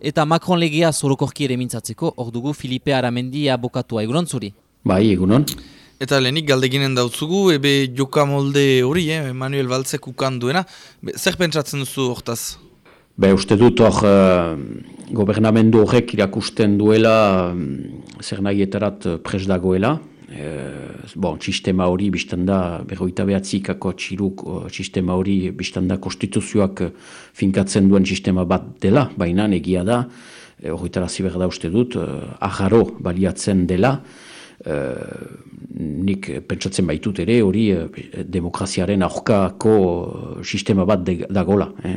Eta Macron legea zorokorki ere mintzatzeko, hor dugu Filipe Aramendi abokatua. Egunon zuri? Bai, egunon. Eta lehenik galdeginen dautzugu, ebe joka molde hori, eh, Manuel Baltzek ukan duena. Be, zer pentsatzen duzu hortaz? Be, uste dut hor uh, gobernamendu horrek irakusten duela um, zer nahi etarat pres Uh, bon, sistema hori biztan da, berroita behatzikako txiruk, uh, sistema hori biztan da konstituzioak uh, finkatzen duen sistema bat dela, baina egia da, uh, horretara ziber da uste dut, uh, aharo baliatzen dela, Uh, nik pentsatzen baitut ere hori demokraziaren aurkako sistema bat dagola. Eh?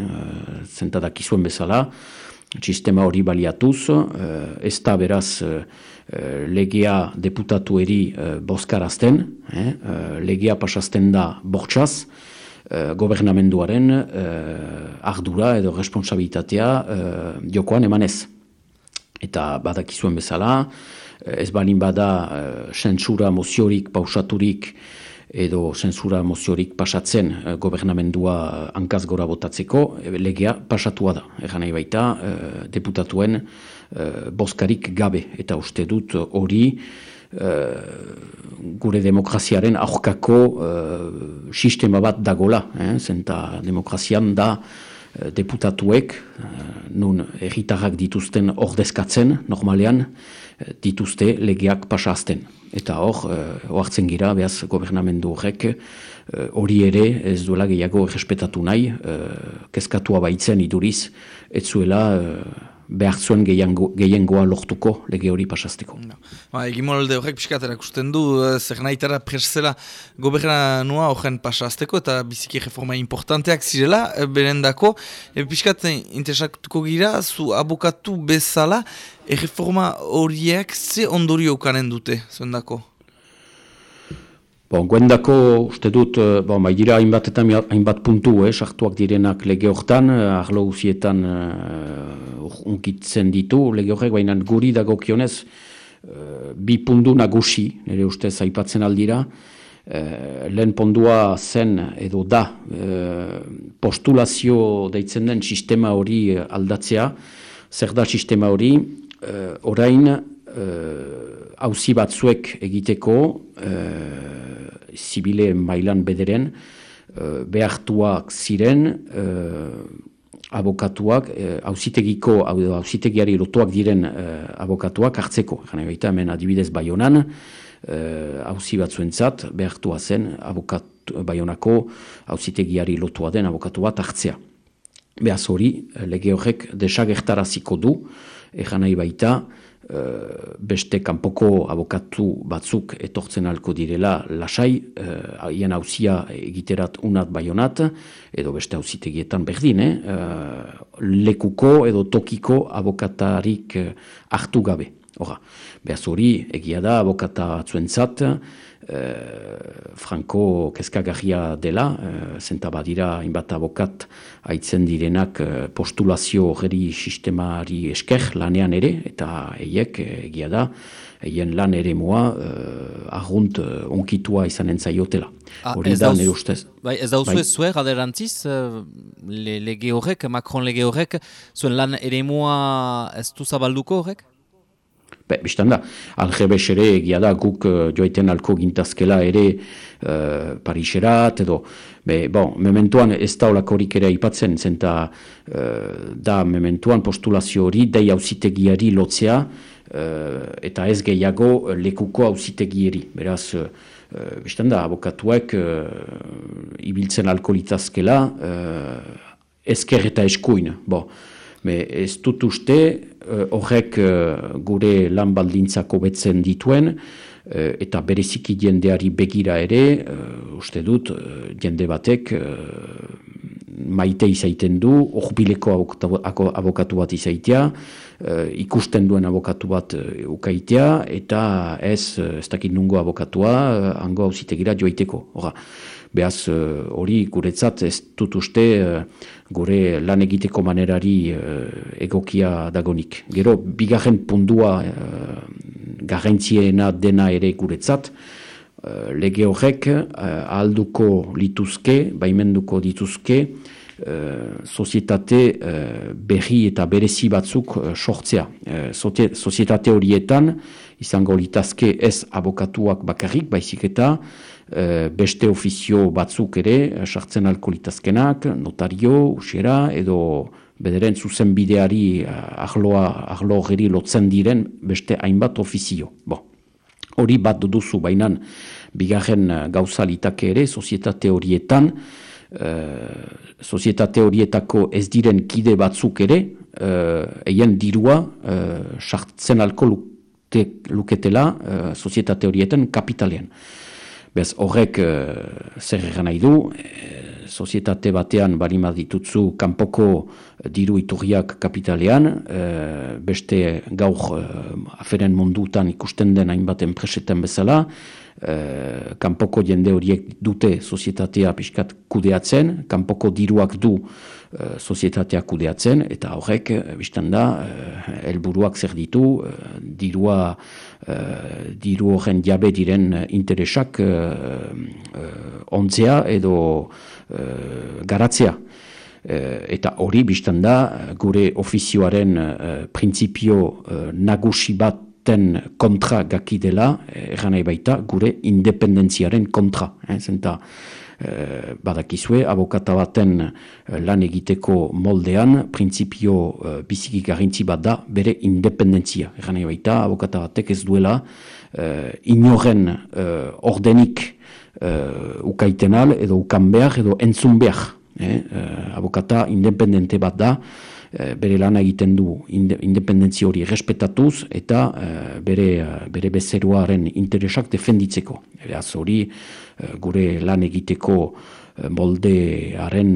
Izuen bezala, sistema hori baliatuz, uh, ez da beraz uh, legea deputatu eri uh, eh? uh, legea pasazten da bortxaz, uh, gobernamenduaren uh, ardura edo responsabilitatea uh, jokoan emanez. Eta badakizuen bezala, ez balin bada uh, sentsura moziorik pausaturik edo sentsura moziorik pasatzen uh, gobernamendua hankaz gora botatzeko, legea pasatua da. Egan nahi baita, deputatuen uh, boskarik gabe. Eta uste dut hori gure demokraziaren aurkako sistema bat dagola. Eh? Zenta demokrazian da deputatuek, nun erritarrak dituzten ordezkatzen, normalean, dituzte legeak pasazten. Eta hor, oartzen gira, behaz, gobernamendu horrek hori ere ez duela gehiago errespetatu nahi, kezkatua baitzen iduriz, ez zuela behar zuen gehiengoa lortuko lege hori pasazteko. No. Ba, Egimolde horrek piskatera kusten du, zer nahi tara presela gobernanua horren pasazteko eta biziki reforma importanteak zirela, berendako, e, piskatzen interesatuko gira, zu abokatu bezala, erreforma horiek ze ondorio ukanen dute, zuen dako? Bon, guendako, uste dut, eh, bon, bai dira hainbat eta hainbat puntu, eh, sartuak direnak lege hortan, eh, arlo uzietan uh, unkitzen ditu, lege horrek, baina guri dago kionez, uh, bi puntu nagusi, nire ustez aipatzen aldira, uh, lehen pondua zen edo da, postulazio deitzen den sistema hori aldatzea, zer da sistema hori, uh, orain, hauzi batzuek egiteko, zibile mailan bederen, uh, behartuak ziren, uh, abokatuak, uh, hausitegiari lotuak diren uh, abokatuak hartzeko. Gana baita, hemen adibidez baionan, uh, batzuentzat, behartua zen, abokat, baionako hausitegiari lotua den abokatu bat hartzea. Beaz hori, lege horrek desagertaraziko du, egan nahi baita, Eh, beste kanpoko abokatu batzuk etortzen alko direla lasai, haien uh, hauzia egiterat unat baionat, edo beste hauzitegietan berdin, eh? lekuko edo tokiko abokatarik hartu gabe. Hora, behaz hori, egia da, abokata batzuentzat, Eh, Franco kezkagarria dela, uh, zenta badira inbat abokat haitzen direnak uh, postulazio horri sistemari esker lanean ere, eta eiek egia da, eien lan ere moa uh, argunt onkitua izan entzaiotela. Ah, hori da, nire ustez. Bai, ez dauzu bai. ez zuer, aderantziz, le, lege horrek, Macron lege horrek, zuen lan ere moa ez du zabalduko horrek? Be, biztan da, algebes ere egia da guk uh, joaiten alko gintazkela ere uh, Pariserat edo, be, bon, mementuan ez da olakorik ere aipatzen, zenta uh, da mementuan postulazio hori dei hauzitegiari lotzea uh, eta ez gehiago lekuko hauzitegieri. Beraz, uh, biztan da, abokatuak uh, ibiltzen alkoholitazkela uh, ezker eta eskuin. Bo, me ez dut uste, Eh, horrek uh, gure lan baldintzako betzen dituen, uh, eta bereziki jendeari begira ere, uste dut, jende batek maite izaiten du, horbileko abokatu bat izaitea, ikusten duen abokatu bat ukaitea, eta ez, ez dakit nungo abokatua, hango hausitegira joaiteko. Hora, behaz hori guretzat ez dut uste gure lan egiteko manerari egokia dagonik. Gero, bigarren pundua garrantziena dena ere guretzat, lege horrek uh, alduko lituzke, baimenduko dituzke, sozietate berri eta berezi batzuk sortzea. Sozietate horietan, izango litazke ez abokatuak bakarrik, baizik eta beste ofizio batzuk ere, sartzen alko litazkenak, notario, usera, edo bederen zuzen bideari ahloa, ahlo geri lotzen diren beste hainbat ofizio. Bo. Hori bat duzu bainan, bigarren eh, gauza litake ere, sozietate horietan, uh, sozietate horietako ez diren kide batzuk ere, eien dirua uh, sartzen alko luke, luketela uh, sozietate horietan kapitalean. Bez horrek uh, zer egan nahi du, sozietate batean barima ditutzu kanpoko diru iturriak kapitalean, beste gaur aferen mundutan ikusten den hainbat enpresetan bezala, Eh, kanpoko jende horiek dute sozietatea pixkat kudeatzen, kanpoko diruak du uh, sozietatea kudeatzen, eta horrek, uh, biztan da, helburuak zer ditu, dirua, diru horren jabe diren interesak ontzea edo garatzea. eta hori biztan da, gure ofizioaren printzipio uh, nagusi bat ten kontra gaki dela, eran nahi baita, gure independentziaren kontra. Eh, zenta, eh, badakizue, abokata baten eh, lan egiteko moldean, printzipio eh, biziki garintzi bat da, bere independentzia. Eran nahi baita, abokata batek ez duela, eh, inoren eh, ordenik eh, ukaitenal, edo ukan behar, edo entzun behar. Eh, eh, abokata independente bat da, Eh, bere lana egiten du independentzia hori respetatuz eta eh, bere, uh, bere bezeruaren interesak defenditzeko. Eraz hori gure lan egiteko moldearen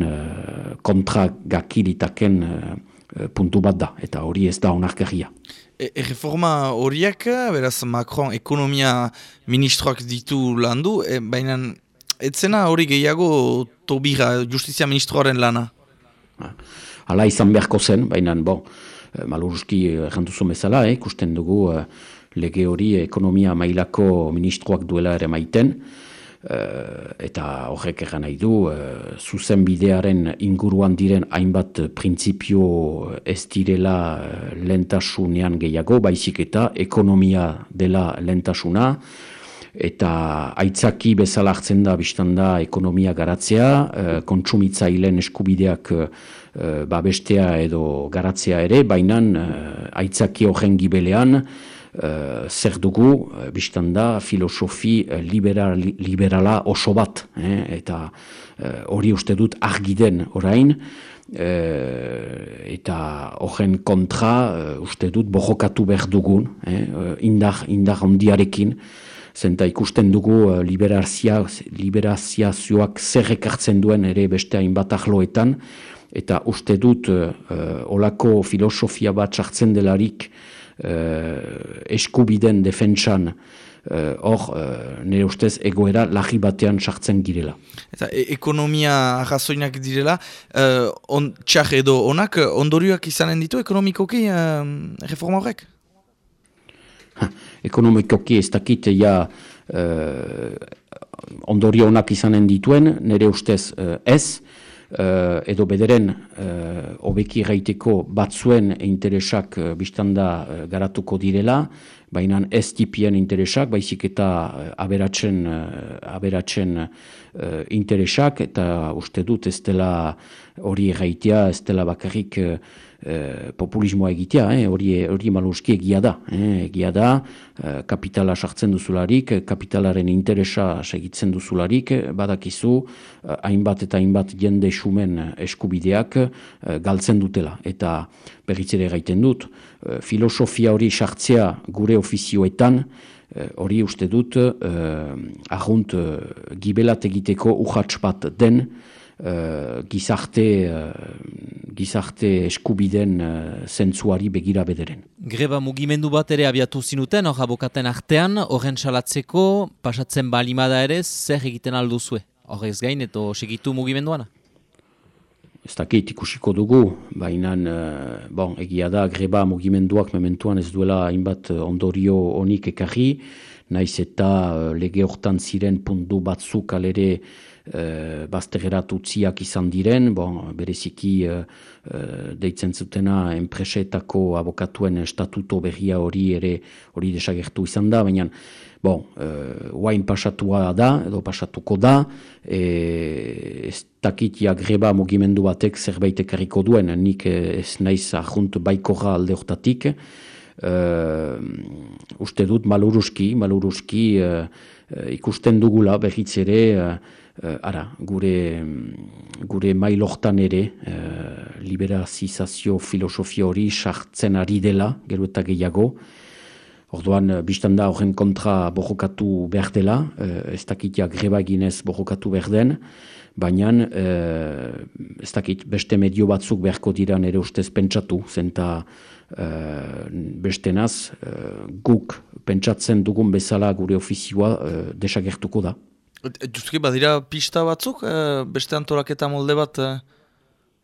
kontra gakiritaken puntu bat da, eta hori ez da onarkerria. E, Erreforma horiak, beraz Macron ekonomia ministroak ditu landu, e, baina etzena hori gehiago tobira justizia ministroaren lana? Ha. Ah ala izan beharko zen, baina, bo, eh, maluruski errantuzo eh, bezala, eh, kusten dugu eh, lege hori ekonomia mailako ministroak duela ere maiten, eta horrek egan nahi du, zuzen bidearen inguruan diren hainbat printzipio ez direla lentasunean gehiago, baizik eta ekonomia dela lentasuna, eta aitzaki bezala hartzen da biztan da ekonomia garatzea, e, kontsumitzailen eskubideak e, babestea edo garatzea ere, baina e, aitzaki horren gibelean e, zer dugu e, biztan da filosofi liberal, liberala oso bat, eta hori uste dut argiden orain, eta horren kontra uste dut bojokatu behar dugun, indar, indar ondiarekin, zenta ikusten dugu uh, liberazioak zer ekartzen duen ere beste hainbat ahloetan, eta uste dut uh, olako filosofia bat sartzen delarik uh, eskubiden defentsan hor, uh, nire ustez, egoera lagi batean sartzen girela. Eta e ekonomia arrazoinak direla, uh, on, txar edo onak ondorioak izanen ditu ekonomikoki uh, reforma horrek? Ekonomikoki ez dakit ja uh, ondorio onak izanen dituen, nire ustez uh, ez, uh, edo bederen uh, obeki gaiteko batzuen interesak uh, biztanda uh, garatuko direla, baina ez tipien interesak, baizik eta aberatzen, aberatzen interesak, eta uste dut ez dela hori gaitea, ez dela bakarrik Eh, populismoa egitea, eh, hori hori maluski egia da, eh, egia da, eh, kapitala sartzen duzularik, kapitalaren interesa segitzen duzularik, badakizu, hainbat eta hainbat jende xumen eskubideak galtzen dutela. Eta berritzere gaiten dut, filosofia hori sartzea gure ofizioetan, hori uste dut, eh, ahunt gibelat egiteko uhatz bat den, uh, gizarte, uh, gizarte eskubiden uh, zentzuari begira bederen. Greba mugimendu bat ere abiatu zinuten, hor abokaten artean, horren salatzeko, pasatzen balimada ere, zer egiten alduzue? Horrez gain, eto segitu mugimenduana? Ez dakit ikusiko dugu, baina bon, egia da greba mugimenduak mementuan ez duela hainbat ondorio onik ekarri, naiz eta lege hortan ziren puntu batzuk alere uh, baztegerat utziak izan diren, bon, bereziki uh, deitzen zutena enpresetako abokatuen estatuto berria hori ere hori desagertu izan da, baina bon, uh, pasatua da, edo pasatuko da, e, ez dakitia greba mugimendu batek zerbait ekarriko duen, nik ez naiz ahunt baikorra alde hortatik, uh, uste dut maluruski, maluruski uh, ikusten dugula behitz ere, ara, gure, gure mailortan ere, uh, liberazizazio filosofia hori sartzen ari dela, gero eta gehiago, Orduan, eh, biztan da horren kontra borrokatu behar dela, eh, ez dakitia greba eginez borrokatu behar den, baina eh, ez dakit beste medio batzuk beharko dira nire ustez pentsatu, zenta beste naz, guk pentsatzen dugun bezala gure ofizioa desagertuko da. Justuki, badira pista batzuk, beste antolaketa molde bat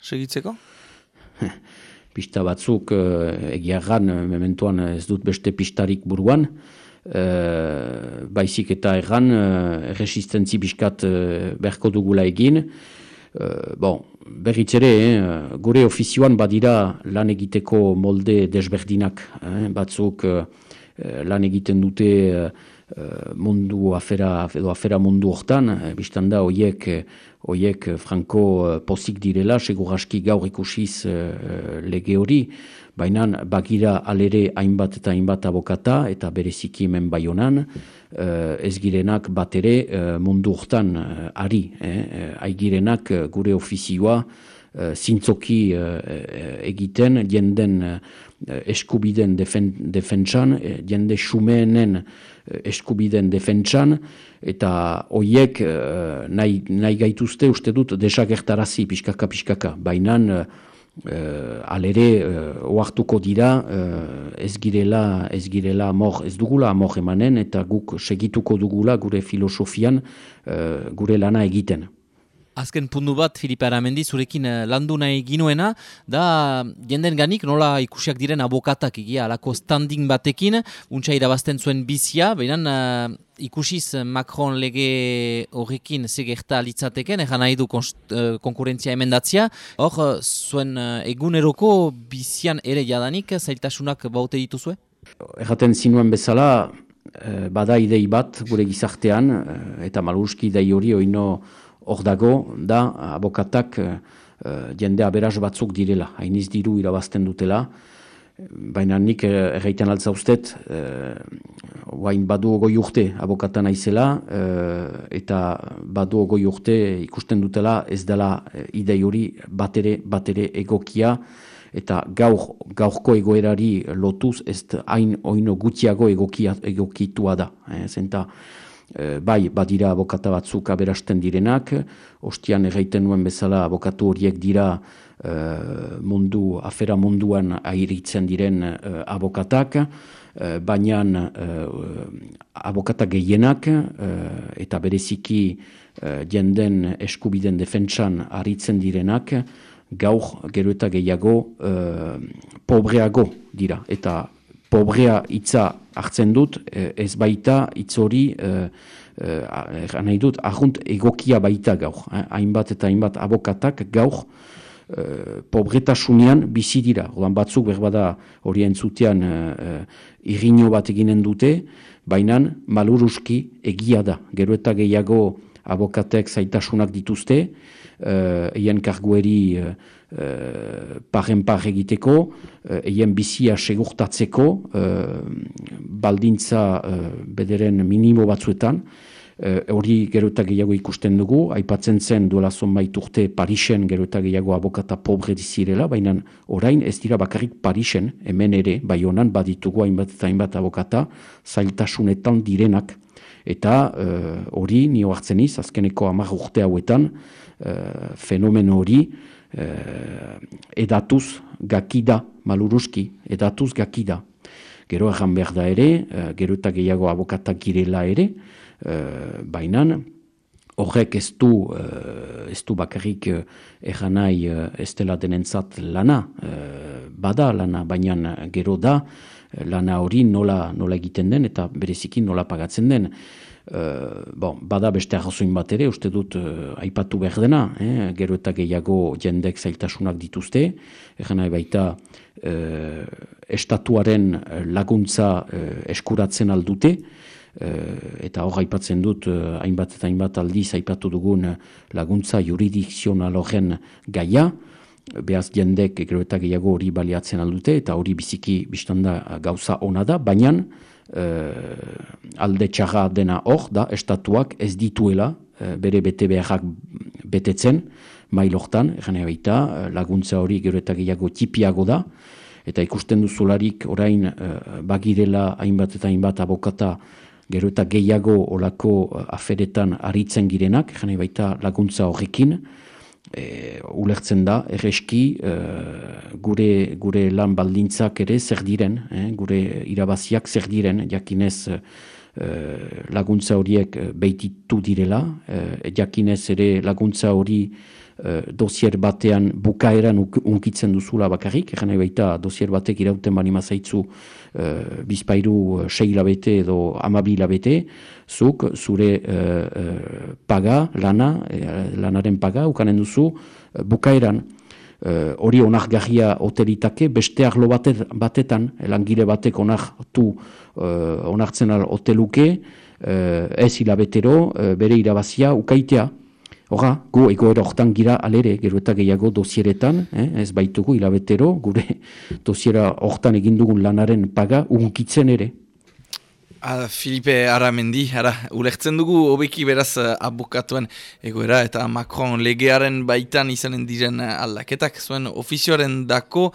segitzeko? pista batzuk egia gan, eh, mementuan ez dut beste pistarik buruan, uh, baizik eta erran uh, resistentzi biskat uh, berko dugula egin. Uh, bon, berriz ere, eh, gure ofizioan badira lan egiteko molde desberdinak. Eh, batzuk uh, lan egiten dute mundu afera, edo afera mundu hortan, e, biztan da, oiek, oiek franko pozik direla, seguraski gaur ikusiz lege hori, baina bagira alere hainbat eta hainbat abokata, eta bereziki hemen baionan, ez girenak bat ere mundu hortan ari, eh, aigirenak gure ofizioa, zintzoki egiten, jenden eskubiden defen, defentsan, jende xumeenen Eh, eskubiden defentsan, eta hoiek nahi, nahi gaituzte uste dut desagertarazi pixkaka pixkaka, baina uh, alere uh, oartuko dira uh, ez girela, ez girela amor, ez dugula amor emanen, eta guk segituko dugula gure filosofian gure lana egiten. Azken puntu bat, Filipe Aramendi, zurekin uh, landu nahi ginuena, da jenden ganik nola ikusiak diren abokatak egia, alako standing batekin, untsa irabazten zuen bizia, behinan uh, ikusiz Macron lege horrekin zegerta litzateken, egan nahi du uh, konkurentzia emendatzia, hor, zuen uh, eguneroko bizian ere jadanik, zailtasunak baute dituzue? Erraten zinuen bezala, bada idei bat gure gizartean, eta maluski idei hori oino, hor dago, da, abokatak uh, jende aberaz batzuk direla, hainiz diru irabazten dutela, baina nik uh, erraiten altza ustet, uh, badu ogoi urte abokata naizela, uh, eta badu ogoi urte ikusten dutela ez dela idei hori batere, batere egokia, eta gaur, gaurko egoerari lotuz ez hain oino gutxiago egokia, egokitua da. Eh, zenta, Eh, bai, badira abokata batzuk aberasten direnak, ostian erraiten nuen bezala abokatu horiek dira uh, mundu, afera munduan airitzen diren uh, abokatak, uh, baina uh, abokata gehienak eta bereziki uh, jenden eskubiden defentsan aritzen direnak, gaur gero eta gehiago pobreago dira. Eta pobrea hitza hartzen dut, eh, ez baita hitz hori, eh, eh, nahi dut, ahunt egokia baita gaur. Hainbat eta hainbat abokatak gaur pobretasunean bizi dira. Odan batzuk berbada hori entzutean irriño bat eginen dute, baina maluruski egia da. Gero eta gehiago abokatek zaitasunak dituzte, eien kargueri uh, paren par egiteko, uh, eien bizia segurtatzeko, uh, baldintza bederen minimo batzuetan, hori gero eta gehiago ikusten dugu, aipatzen zen duela zonbait urte Parisen gero eta gehiago abokata pobre dizirela, baina orain ez dira bakarrik Parisen, hemen ere, bai honan baditugu hainbat eta hainbat abokata, zailtasunetan direnak, eta hori uh, nio hartzen iz, azkeneko amar urte hauetan, uh, fenomen hori, eh, edatuz gakida, maluruski, edatuz gakida. Gero egan behar da ere, eh, gero eta gehiago abokatak girela ere, eh, bainan, horrek ez du, ez du bakarrik uh, ez dela denentzat lana, bada lana, baina gero da, lana hori nola, nola egiten den eta bereziki nola pagatzen den. Uh, bon, bada beste arrazoin bat ere, uste dut aipatu behar dena, eh? gero eta gehiago jendek zailtasunak dituzte, egan nahi baita estatuaren laguntza eskuratzen aldute, eta hor aipatzen dut uh, hainbat eta hainbat aldiz aipatu dugun laguntza juridikzional horren gaia, behaz jendek gero eta gehiago hori baliatzen aldute eta hori biziki biztanda gauza ona da, baina alde txarra dena hor da, estatuak ez dituela bere bete beharrak betetzen, mailortan, egane baita, laguntza hori gero eta gehiago tipiago da, eta ikusten duzularik orain bagirela hainbat eta hainbat abokata gero eta gehiago olako eh, aferetan aritzen girenak, jane baita laguntza horrekin, e, ulertzen da, erreski e, gure, gure lan baldintzak ere zer diren, gure irabaziak zer diren, jakinez e, laguntza horiek beititu direla, e, jakinez ere laguntza hori Eh, dosier batean bukaeran unkitzen duzula bakarrik, egan baita dosier batek irauten bani mazaitzu uh, bizpairu uh, sei labete edo amabi labete, zuk zure paga, lana, lanaren paga, ukanen duzu bukaeran. Hori uh, onak gahia hotelitake, beste arlo batet, batetan, langile batek onak tu uh, onartzen al hoteluke, uh, ez hilabetero, uh, bere irabazia ukaitea, Hora, gu egoera hortan gira alere, gero eta gehiago dosieretan, eh, ez baitugu hilabetero, gure dosiera hortan egindugun lanaren paga unkitzen ere. Ah, Filipe Aramendi, ara, ulertzen dugu hobeki beraz uh, abokatuen egoera eta Macron legearen baitan izanen diren uh, aldaketak zuen ofizioaren dako.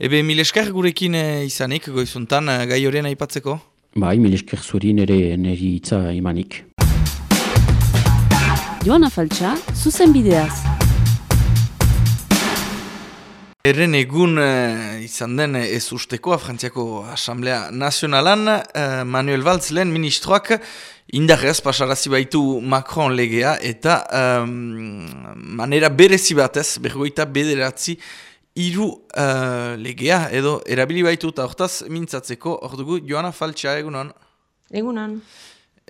Ebe mileskar gurekin uh, izanik goizuntan gai horien aipatzeko? Bai, mileskar zurin ere neri itza imanik. Joana Faltsa, zuzen bideaz. Erren egun uh, izan den ez usteko Frantziako Asamblea Nazionalan, uh, Manuel Valtz lehen ministroak indarrez pasarazi baitu Macron legea eta um, manera berezi batez, bergoita bederatzi iru uh, legea edo erabili baitu eta hortaz mintzatzeko, hor dugu Joana Faltsa egunan. Egunan.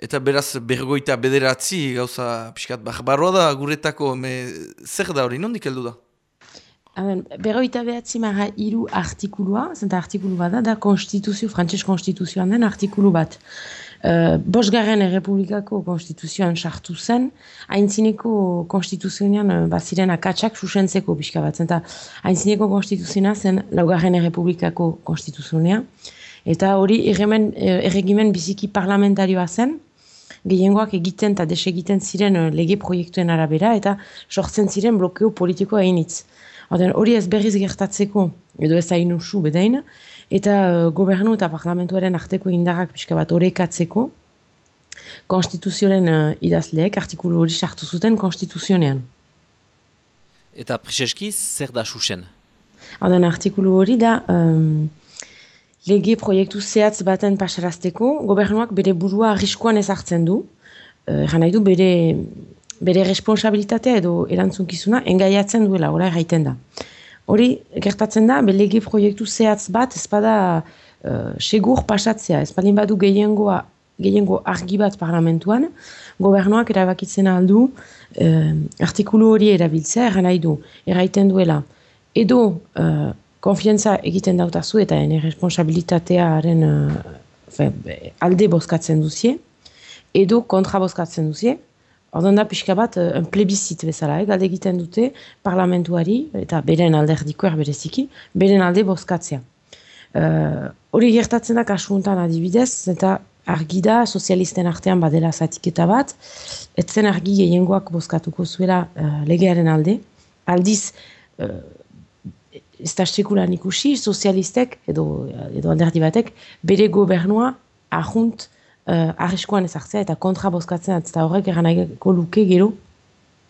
Eta beraz bergoita bederatzi gauza pixkat barroa da guretako me, zer da hori, nondik heldu da? Amen, berroita behatzi marra iru artikulua, zenta artikulu bat da, da konstituzio, frantses konstituzioan den artikulu bat. Uh, Bosgarren Errepublikako konstituzioan sartu zen, haintzineko konstituzioan uh, baziren akatsak susentzeko pixka bat. Zenta haintzineko konstituzioa zen laugarren Errepublikako konstituzioa. Eta hori uh, erregimen biziki parlamentarioa zen, gehiengoak egiten eta desegiten ziren uh, lege proiektuen arabera eta sortzen ziren blokeo politikoa hainitz. Hori ez berriz gertatzeko, edo ez hain usu bedain, eta uh, gobernu eta parlamentuaren arteko indarrak pixka bat horrekatzeko, konstituzioaren uh, idazleek artikulu hori sartu zuten konstituzionean. Eta Priseski zer da susen? Horden artikulu hori da... Um, lege proiektu zehatz baten pasarazteko, gobernuak bere burua arriskoan ezartzen du, uh, nahi du bere, bere responsabilitatea edo erantzunkizuna engaiatzen duela, ora erraiten da. Hori, gertatzen da, be lege proiektu zehatz bat, ezpada uh, segur pasatzea, ezpadin badu gehiengoa, gehiengo argi bat parlamentuan, gobernuak erabakitzen aldu, uh, artikulu hori erabiltzea, erra nahi du, erraiten duela, edo uh, konfientza egiten dautazu eta ene responsabilitatearen uh, alde bozkatzen duzie, edo kontra bozkatzen duzie, Ordan da pixka bat, uh, un plebizit bezala, eh, galde egiten dute parlamentuari, eta beren alde erdikoer bereziki, beren alde bozkatzea. Uh, hori gertatzen da kasuntan adibidez, eta argi da sozialisten artean badela zatiketa bat, etzen argi gehiengoak bozkatuko zuela uh, legearen alde, aldiz, ez da sekulan ikusi, sozialistek, edo, edo alderdi batek, bere gobernua ahunt uh, arriskoan ezartzea eta kontra bozkatzen eta horrek eran nahiko luke gero,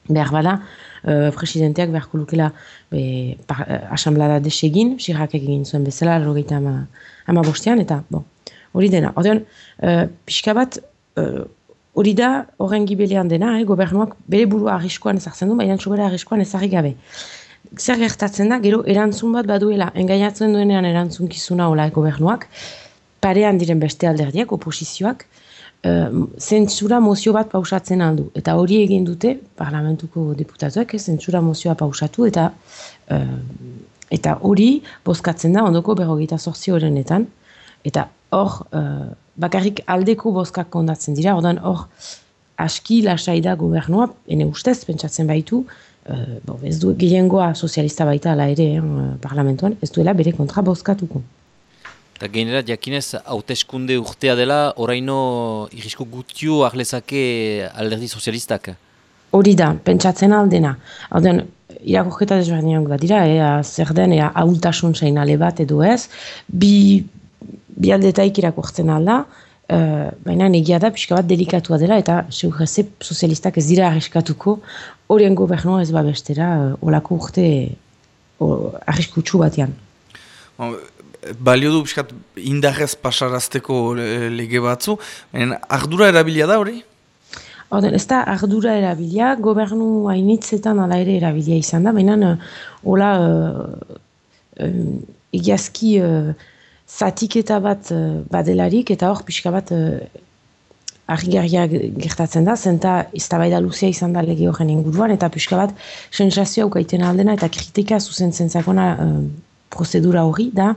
behar bada, uh, presidenteak beharko lukela be, par, uh, asamblada desegin, sirrak egin zuen bezala, logeita ama, ama bostean, eta bon, hori dena. Odeon, uh, pixka bat, uh, hori da horren gibelean dena, eh, gobernuak bere burua arriskoan ezartzen du, baina sobera arriskoan ezarri gabe. Zer gertatzen da, gero erantzun bat baduela, engainatzen duenean erantzun kizuna hola gobernuak, parean diren beste alderdiak, oposizioak, uh, zentsura mozio bat pausatzen aldu. Eta hori egin dute, parlamentuko deputatuak, eh, zentsura mozioa pausatu, eta uh, eta hori bozkatzen da ondoko berrogeita sortzi horrenetan. Eta hor, uh, bakarrik aldeko bozkak kondatzen dira, ordan hor, aski lasai da gobernua, ene ustez, pentsatzen baitu, uh, bo, ez du gehiengoa sozialista baita ala ere uh, parlamentuan, ez duela bere kontra bozkatuko. Eta genera, jakinez, hauteskunde urtea dela, oraino irisko gutiu arlezake alderdi sozialistak? Hori da, pentsatzen aldena. Hau irakurketa desberdinak bat dira, ea zer den, ea ahultasun zein ale bat edo ez, bi bi aldetaik irakurtzen alda, uh, baina negia da pixka bat delikatua dela eta seurreze sozialistak ez dira arriskatuko horien gobernua ez babestera uh, olako urte uh, arriskutsu batean. Balio du pixkat indarrez pasarazteko lege batzu, baina ardura erabilia da hori? Orden, ez da ardura erabilia, gobernu hainitzetan ala ere erabilia izan da, baina hola uh, uh, egiazki uh, zatiketa bat uh, badelarik eta hor pixka bat uh, gertatzen da, zenta iztabaida luzea izan da lege horren inguruan eta pixka bat sensazioa ukaiten aldena eta kritika zuzen zentzakona uh, prozedura hori da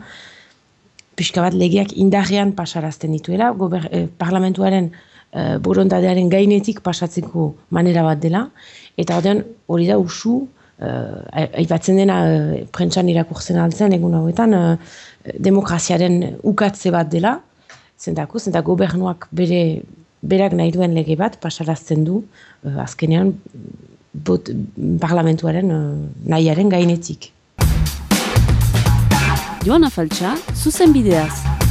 pixka bat legeak indarrean pasarazten dituela, gober, eh, parlamentuaren eh, borontadearen gainetik pasatzeko manera bat dela, eta hori da usu, eh, aipatzen dena eh, prentsan irakurtzen altzen egun hauetan, eh, demokraziaren ukatze bat dela, zentako, zenta gobernuak bere berak nahi duen lege bat pasarazten du azkenean bot, parlamentuaren nahiaren gainetik. Joana Faltsa, zuzen bideaz.